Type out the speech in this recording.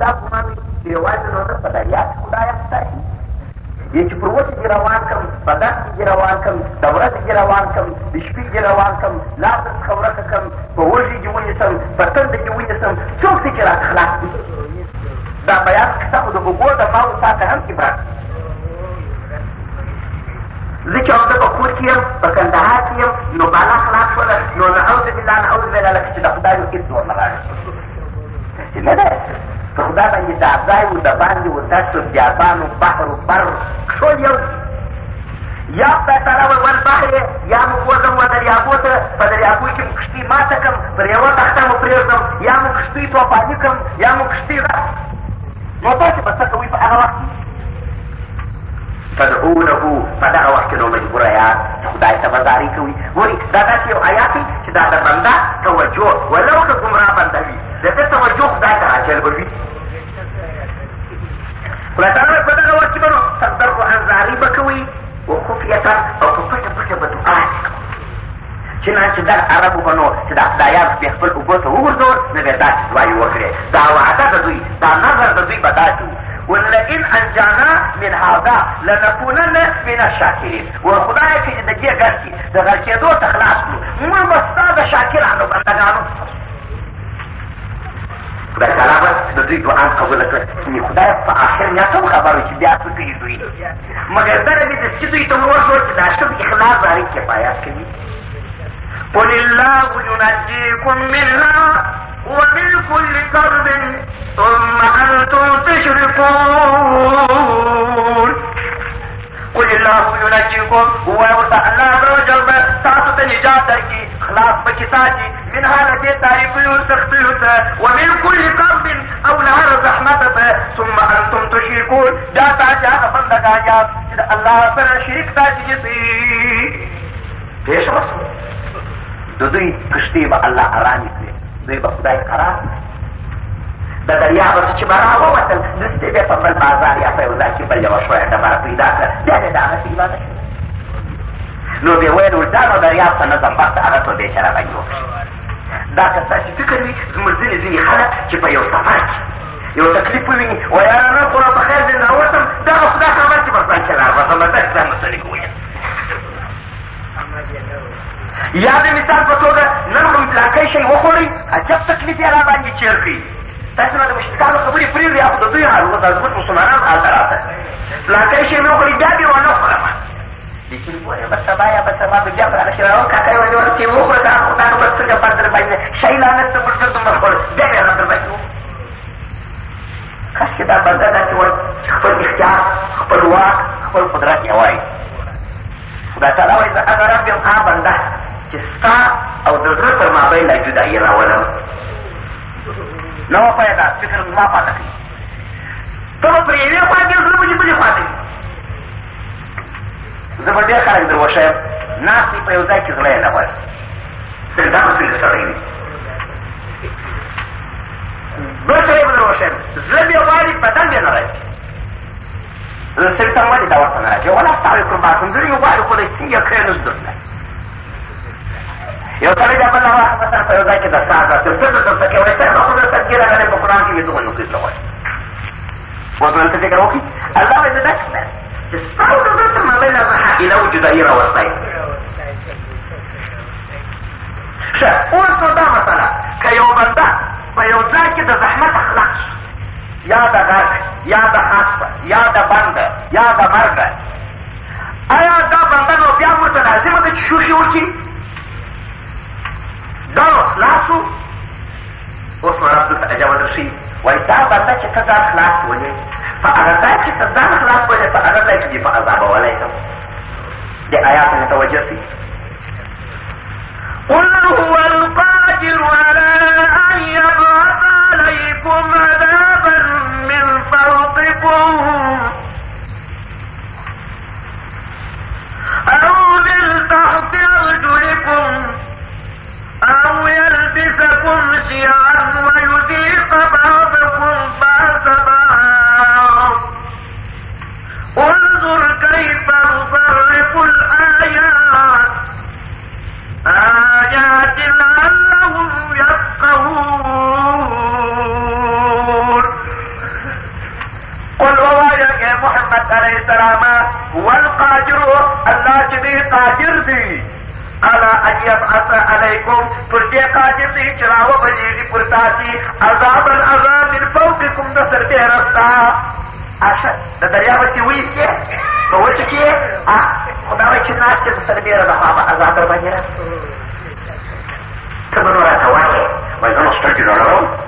دا ګمان چې یوازې نو زه په دریا کې خدایه ستاسي یا چې پر وچه دې روان کړم په دښتې کې روان کړم د ورځې کې روان کړم د شپې کې روان کړم ته څخه ورکه کړم په وږي کې ونیسم په تنده کې ونیسم څوک دی چې راته خلاص دا بیان کیسه خو د اوبو د ماو ساته هم عبرت زه چې زه په کور کې یم په کندهار کې یم نو بالا خلاص شوله نو نعوذ بالله نعوذ بالله لکه چې د خدای هېڅ ورنه نه ده په خدای باندې دا ځای و د باندې و دشت و بیابان و بحر بر ټول یو یا خدای تعالی وایي والبحر یا موږ وځم و دریابو ته په دریابو کې مو کښتۍ ماته کړم پر یوه تخته مو پرېږدم یا مو کښتۍ توپاني کړم یا مو کښتۍ رس نو تاسې به څه کوئ په هغه وخت کې تدعونه په وخت نو مجبوره یاست خدای ته بزاري کوي دا داسې یو آیات دی چې دا د بنده توجه ولو که ګمراه بنده وي د ده توجه خدای ته راجلبوي په کې به نو تضرعا زاري به کوي وخفیة أو په پټه پټه به دعا چنانچه در عربو به نو چې دا خدایان پې خپل اوبو ته وغورځول نو بیا داسې دعایې وکړې دا وعده د دوی دا نظر د دوی به داسې ولئن انجانا من هذا لنكونن من الشاکرین. ورو خدای چې د دې ګرځي د غرقېدو څخه خلاص کړو. موږ به ستا د شاکرانو بندګانو خدای تعالی به د دوی دعا قبوله کړه چې خدای په آخر یا څه خبرو چې بیا کوي دوی مګر دغه دې چې دوی ته ووښو چې دا شب اخلاص باندې کفایت کوي قل الله ينجيكم منها ومن كل كرب ثم أنتم تشركون. قل الله ينجيكم. هو الله عز وجل تاسو ته نجات درکړي خلاص پکې ساتي من حالتې تاریخیو سختیو ته ومن كل كرب أو نهر زحمت ته ثم أنتم تشركون. دا تاسو هغه بندګان یاست چې الله سره شریک دي پیش رسول د دوی کشتۍ به الله ارامې کړي دوی به خدای قرار. د دریاب څخه چې به راووتل دسې بیا په بل بازار یا په یو کې بل یوه شویه ډبره پیدا کړه بیا دې د هغسې عبادت نو بیا ویل ول دا نو دریاب ته نظم بخته هغه ټول باندې وکړي دا که ستاسې فکر وي زموږ ځینې ځینې خلک چې په یو سفر کې یو تکلیف وویني ویاره نن خو را په خیر دې راوتم دغه خدای خبر چې پر ځان چې راوتم داسې ځان مسلې وویل یا د مثال په توګه نن خو پلاکی شی وخوړئ عجب تکلیف یې را باندې چیر کړي تاسو نو د مشرکانو خبرې پرېږدئ یا خو د دوی حال د زموږ مسلمانان حال ته راته پلاکی شی مې وخوړئ بیا بې ونه خورم ಸಭಾಯ ಬಸವ ಬಿಜಾಪುರ ಶಿವರಾವ್ ಕಾಕರೆ ಒಂದವರು ನೀವು ನಾನು ಬರ್ತಕ್ಕ ಬಂದ್ರೆ ಬಂದೆ ಶೈಲಾನಂದ ಬಿಟ್ಟು ತುಂಬ ಬೇರೆ ಅದ್ರ ಬಗ್ಗೆ کاشکې دا بنده داسې وای چې خپل اختیار خپل واک خپل قدرت یې وایي خدای تعالی وایي زه هغه رب یم هغه بنده چې ستا او د زړه تر مابین لا جدایي راولم نوه پیدا فکر ما پاته کوي ته به پرې یوې خوا کې زه بلې بلې خوا ته زه به ډېر خلک در وښیم. ناست په یو ځای کې زړه یې نه غواړي. دا به څنګه سړی وي بل سړی به در وښیم. زړه مې غواړي بدن مې نه راځي زه سړي ته ولې دا ورته نه راځي ولا وي قربان کوم زړه مې غواړي خو دی څنګه نه زده یو سړی د بل وخت مثلا په یو ځای کې د ساعت راته څه درته کوي څنګه خو درته ګیره غلی په قرآن کې مې دغه نوکې زړه غواړي اوس نن ته فکر وکړي الله وایي زه داسې کړم چې ستا أو د زړه تر مابین هغه حائله و جدایي راوستی ښه اوس نو دا مسله که یو بنده په یو ځای کې د زحمت خلاص یا د غرق یا د خاصه یا د بنده یا د مرګه آیا دا بنده نو بیا ورته لازمه ده چې شوخي وکړي دا خلاصو اوس نو رب دلته عجبه درشي وایي دا بنده چې ته ځان خلاص ولې په هغه ځای چې ته ځان خلاص ولې په هغه ځای کې دې په عذابولی شم دې آیات متوجه سي قل هو القادر على علیہ السلام والقادر الله چې قادر دی. على أن يبعث عليكم پر دې قادر دی چې راو بجېږي پر تاسي عذاب العذاب من فوقكم د سر دې رستا اشه د دریاب چې ویسته په وچ کې خدا وایي چې ناس چې سر دې رستا عذاب باندې ته به نو راته وایې وایي زه